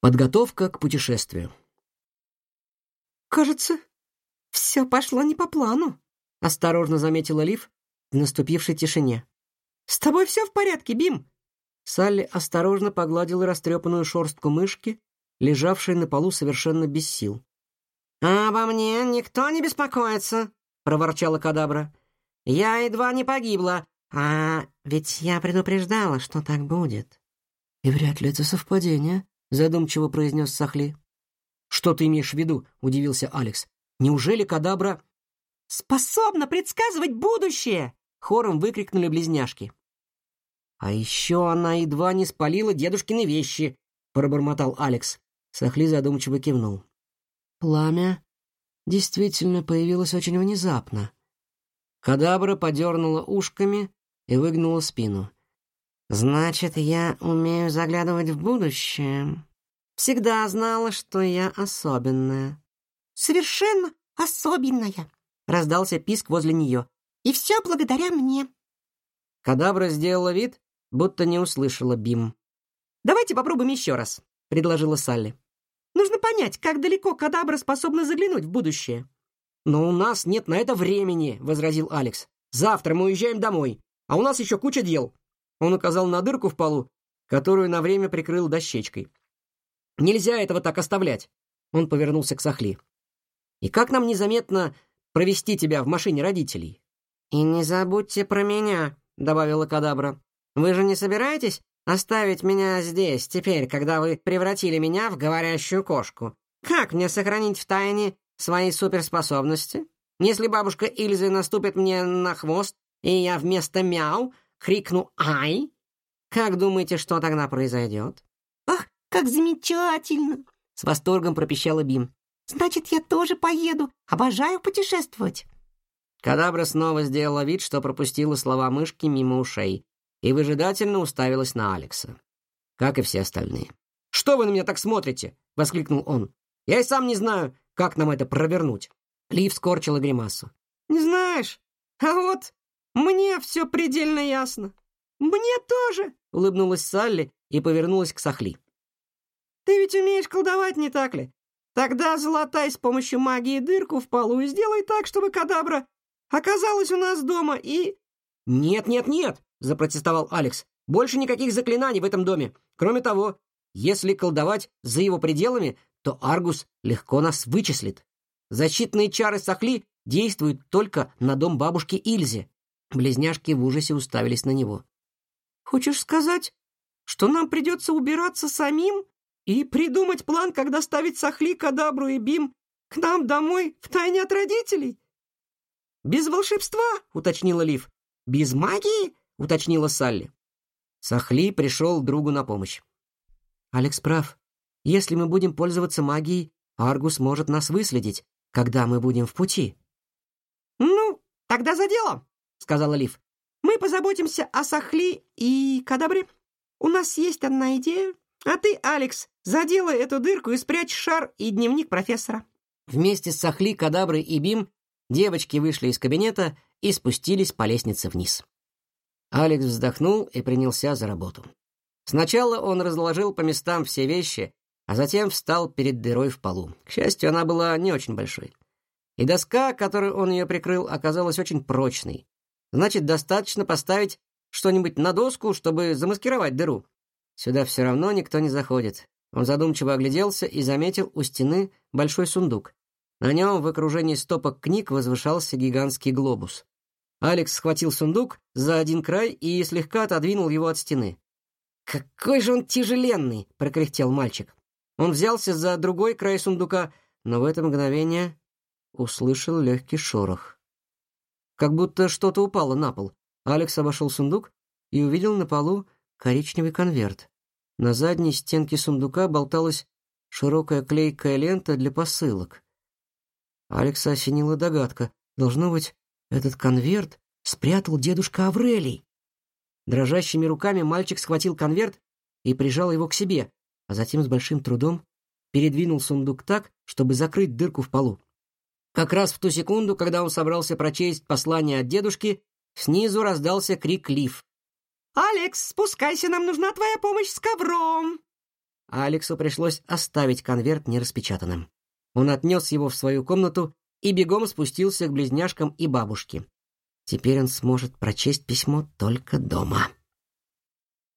Подготовка к путешествию. «Кажется, все пошло не по плану», — осторожно заметила Лив в наступившей тишине. «С тобой все в порядке, Бим?» Салли осторожно погладила растрепанную шорстку мышки, лежавшей на полу совершенно без сил. «Обо мне никто не беспокоится», — проворчала Кадабра. «Я едва не погибла, а ведь я предупреждала, что так будет». «И вряд ли это совпадение», задумчиво произнес Сахли. Что ты имеешь в виду? удивился Алекс. Неужели кадабра способна предсказывать будущее? хором выкрикнули близняшки. А еще она едва не спалила дедушкины вещи, пробормотал Алекс. Сахли задумчиво кивнул. Пламя действительно появилось очень внезапно. Кадабра подернула ушками и выгнула спину. Значит, я умею заглядывать в будущее. Всегда знала, что я особенная. Совершенно особенная, раздался писк возле нее. И все благодаря мне. Кадабра сделала вид, будто не услышала Бим. Давайте попробуем еще раз, предложила Салли. Нужно понять, как далеко Кадабра способна заглянуть в будущее. Но у нас нет на это времени, возразил Алекс. Завтра мы уезжаем домой, а у нас еще куча дел. Он указал на дырку в полу, которую на время прикрыл дощечкой. «Нельзя этого так оставлять!» Он повернулся к Сахли. «И как нам незаметно провести тебя в машине родителей?» «И не забудьте про меня», — добавила Кадабра. «Вы же не собираетесь оставить меня здесь теперь, когда вы превратили меня в говорящую кошку? Как мне сохранить в тайне свои суперспособности? Если бабушка Ильзы наступит мне на хвост, и я вместо мяу крикну «Ай!», как думаете, что тогда произойдет? Как замечательно! С восторгом пропищала Бим. Значит, я тоже поеду. Обожаю путешествовать. Кадабра снова сделала вид, что пропустила слова мышки мимо ушей и выжидательно уставилась на Алекса, как и все остальные. «Что вы на меня так смотрите?» — воскликнул он. «Я и сам не знаю, как нам это провернуть». Лив скорчила гримасу. «Не знаешь? А вот мне все предельно ясно. Мне тоже, улыбнулась Салли и повернулась к Сахли. Ты ведь умеешь колдовать, не так ли? Тогда залатай с помощью магии дырку в полу и сделай так, чтобы кадабра оказалась у нас дома и Нет, нет, нет, запротестовал Алекс. Больше никаких заклинаний в этом доме. Кроме того, если колдовать за его пределами, то Аргус легко нас вычислит. Защитные чары Сахли действуют только на дом бабушки Ильзе. Близняшки в ужасе уставились на него. «Хочешь сказать, что нам придется убираться самим и придумать план, как доставить Сахли, Кадабру и Бим к нам домой втайне от родителей?» «Без волшебства», — уточнила Лив. «Без магии?» — уточнила Салли. Сахли пришел другу на помощь. «Алекс прав. Если мы будем пользоваться магией, Аргус может нас выследить, когда мы будем в пути». «Ну, тогда за дело!» — сказала Лив. «Мы позаботимся о Сахли и Кадабре. У нас есть одна идея. А ты, Алекс, заделай эту дырку и спрячь шар и дневник профессора». Вместе с Сахли, Кадаброй и Бим девочки вышли из кабинета и спустились по лестнице вниз. Алекс вздохнул и принялся за работу. Сначала он разложил по местам все вещи, а затем встал перед дырой в полу. К счастью, она была не очень большой. И доска, которой он ее прикрыл, оказалась очень прочной. Значит, достаточно поставить что-нибудь на доску, чтобы замаскировать дыру. Сюда все равно никто не заходит. Он задумчиво огляделся и заметил у стены большой сундук. На нем в окружении стопок книг возвышался гигантский глобус. Алекс схватил сундук за один край и слегка отодвинул его от стены. «Какой же он тяжеленный!» — прокряхтел мальчик. Он взялся за другой край сундука, но в это мгновение услышал легкий шорох как будто что-то упало на пол. Алекс обошел сундук и увидел на полу коричневый конверт. На задней стенке сундука болталась широкая клейкая лента для посылок. Алекса осенила догадка. Должно быть, этот конверт спрятал дедушка Аврелий. Дрожащими руками мальчик схватил конверт и прижал его к себе, а затем с большим трудом передвинул сундук так, чтобы закрыть дырку в полу. Как раз в ту секунду, когда он собрался прочесть послание от дедушки, снизу раздался крик Лив. «Алекс, спускайся, нам нужна твоя помощь с ковром!» Алексу пришлось оставить конверт нераспечатанным. Он отнес его в свою комнату и бегом спустился к близняшкам и бабушке. Теперь он сможет прочесть письмо только дома.